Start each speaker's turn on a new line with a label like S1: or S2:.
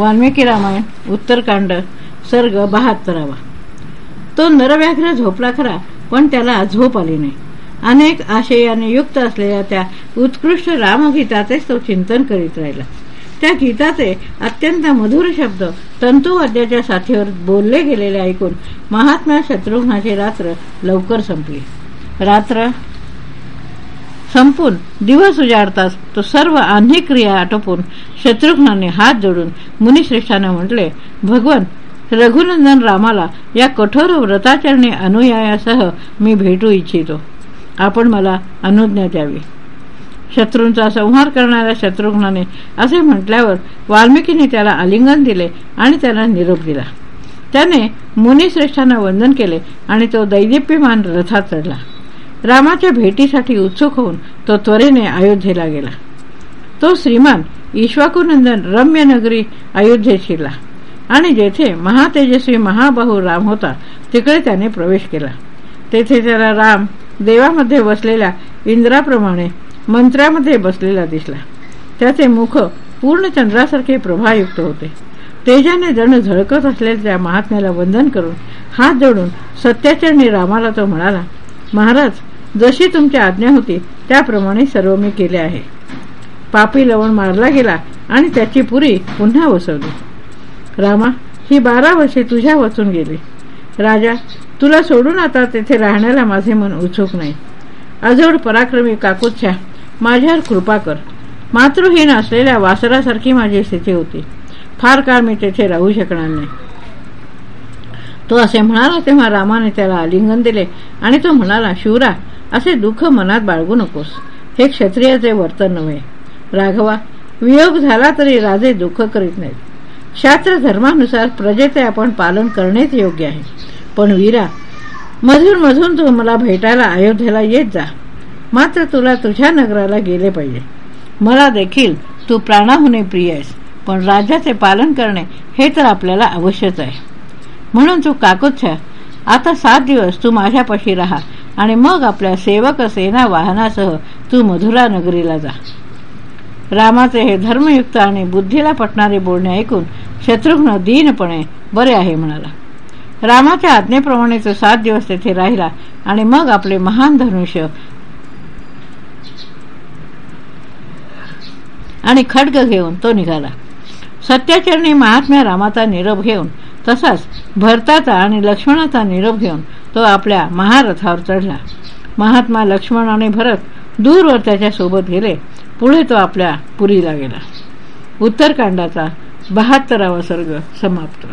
S1: वाल्मिकी रामायण उत्तरकांड सर्ग बहात्तरावा. तो नरव्याघ्र झोपला खरा पण त्याला झोप आली नाही. अनेक आशयाने युक्त असलेल्या त्या उत्कृष्ट रामगीताचेच तो चिंतन करीत राहिला. त्या गीताचे अत्यंत मधुर शब्द तंतुवाद्याच्या साथीवर बोलले गेलेले ऐकून महात्मा शत्रुघ्नाची रात्र लवकर संपली. रात्र संपून दिवस उजाडताच तो सर्व आन्ही क्रिया आटोपून शत्रुघ्नाने हात जोडून मुनिश्रेष्ठाने म्हटले भगवान रघुनंदन रामाला या कठोर व्रताचरणी अनुयायासह मी भेटू इच्छितो. आपण मला अनुज्ञा द्यावी. शत्रूंचा संहार करणाऱ्या शत्रुघ्नाने असे म्हटल्यावर वाल्मिकीने त्याला आलिंगन दिले आणि त्याला निरोप दिला. त्याने मुनिश्रेष्ठांना वंदन केले आणि तो दैदिप्यमान रथात चढला. रामाच्या भेटीसाठी उत्सुक होऊन तो त्वरेने अयोध्येला गेला. तो श्रीमान ईश्वाकुनंदन रम्य नगरी अयोध्येत शिरला आणि जेथे महातेजस्वी महाबाहू राम होता तिकडे त्याने प्रवेश केला. तेथे त्याला राम देवामध्ये बसलेल्या इंद्राप्रमाणे मंत्रामध्ये बसलेला दिसला. त्याचे मुख पूर्ण चंद्रासारखे प्रभायुक्त होते. तेजाने जण झळकत असलेल्या त्या महात्म्याला वंदन करून हात जोडून सत्याचरणी रामाला तो म्हणाला महाराज जशी तुमची आज्ञा होती त्याप्रमाणे सर्व मी केले आहे. पापी लवण मारला गेला आणि त्याची पुरी पुन्हा वसवली रामा ही बारा वर्षे तुझ्या वाचून गेली. राजा तुला सोडून आता तेथे राहण्याला माझे मन उत्सुक नाही. अजोड पराक्रमी काकुच्छा माझ्यावर कृपा कर. मातृहीन असलेल्या वासरासारखी माझी स्थिती होती. फार काळ मी तेथे राहू शकणार नाही. तो असे म्हणाला तेव्हा रामाने त्याला आलिंगन दिले आणि तो म्हणाला शिवरा असे दुःख मनात बाळगू नकोस. हे क्षत्रियाचे वर्तन नव्हे. राघवा वियोग झाला तरी राजे दुःख करीत नाहीत. शास्त्र धर्मानुसार प्रजेचे आपण पालन करणेच योग्य आहे. पण वीरा मधून मधून तू मला भेटायला अयोध्येला येत जा. मात्र तुला तुझ्या नगराला गेले पाहिजे. मला देखील तू प्राणाहुने प्रिय आहेस पण राजाचे पालन करणे हे तर आपल्याला आवश्यक आहे. म्हणून तू काकुच्छ आता सात दिवस तू माझ्यापाशी राहा आणि मग आपल्या सेवक सेना वाहनासह तू मधुरा नगरीला जा. रामाचे हे धर्मयुक्त आणि बुद्धीला पटणारे बोलणे ऐकून शत्रुघ्न दीनपणे बरे आहे म्हणाला. रामाच्या आज्ञेप्रमाणे तो सात दिवस तेथे राहिला आणि मग आपले महान धनुष्य आणि खड्ग घेऊन तो निघाला. सत्याचरणी महात्म्या रामाचा निरोप घेऊन तसाच भरताचा आणि लक्ष्मणाचा निरोप घेऊन तो आपल्या महारथावर चढला. महात्मा लक्ष्मण आणि भरत दूरवर त्याच्या सोबत गेले. पुढे तो आपल्या पुरीला गेला. उत्तरकांडाचा बहात्तरावा सर्ग समाप्त.